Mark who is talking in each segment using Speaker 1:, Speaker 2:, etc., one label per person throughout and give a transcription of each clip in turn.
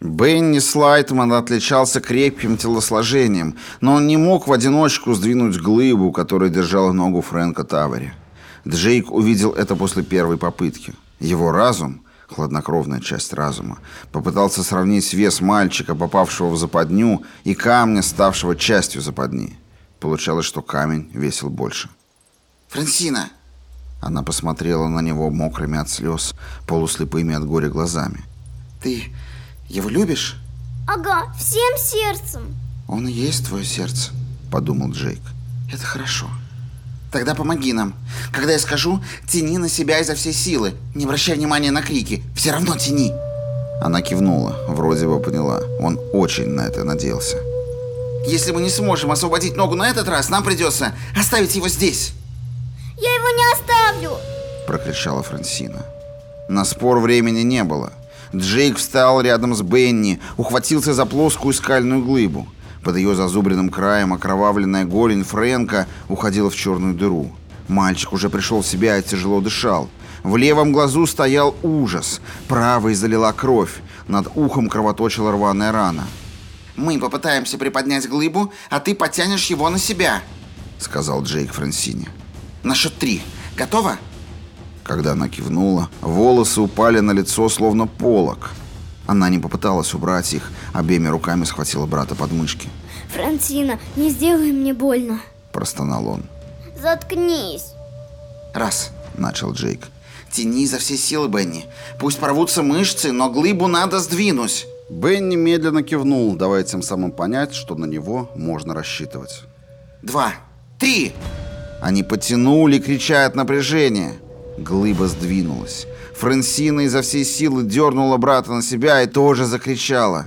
Speaker 1: Бенни Слайтман отличался крепким телосложением, но он не мог в одиночку сдвинуть глыбу, которая держала ногу Фрэнка Тавери. Джейк увидел это после первой попытки. Его разум, хладнокровная часть разума, попытался сравнить вес мальчика, попавшего в западню, и камня, ставшего частью западни. Получалось, что камень весил больше.
Speaker 2: «Франсина!»
Speaker 1: Она посмотрела на него мокрыми от слез, полуслепыми от горя глазами.
Speaker 2: «Ты его любишь?»
Speaker 3: Ага, всем сердцем.
Speaker 2: «Он и есть твое сердце», — подумал Джейк. «Это хорошо. Тогда помоги нам. Когда я скажу, тяни на себя изо всей силы. Не обращай внимания на крики. Все равно тяни».
Speaker 1: Она кивнула, вроде бы поняла. Он очень на это надеялся.
Speaker 2: «Если мы не сможем освободить ногу на этот раз, нам придется оставить его здесь».
Speaker 3: Я его не оставлю.
Speaker 1: Прокричала Франсина. На спор времени не было. Джейк встал рядом с Бенни, ухватился за плоскую скальную глыбу. Под ее зазубренным краем окровавленная голень Фрэнка уходила в черную дыру. Мальчик уже пришел в себя и тяжело дышал. В левом глазу стоял ужас. Правой залила кровь. Над ухом кровоточила рваная рана.
Speaker 2: «Мы попытаемся приподнять глыбу, а ты потянешь его на себя», —
Speaker 1: сказал Джейк Франсине.
Speaker 2: «На счет три. Готова?»
Speaker 1: Когда она кивнула, волосы упали на лицо, словно полок. Она не попыталась убрать их, обеими руками схватила брата под мышки.
Speaker 3: Франсина, не сделай мне больно.
Speaker 1: Простонал он.
Speaker 3: Заткнись.
Speaker 2: Раз,
Speaker 1: начал Джейк.
Speaker 2: Тяни изо всей силы, Бенни. Пусть порвутся мышцы, но глыбу надо сдвинуть.
Speaker 1: Бенни медленно кивнул, давая тем самым понять, что на него можно рассчитывать.
Speaker 2: Два, три.
Speaker 1: Они потянули, крича от напряжения. Глыба сдвинулась. Франсина изо всей силы дернула брата на себя и тоже закричала.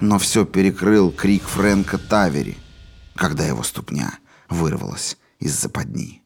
Speaker 1: Но все перекрыл крик Фрэнка Тавери, когда его ступня вырвалась из западни.